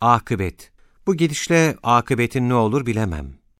Akıbet. Bu gidişle akıbetin ne olur bilemem.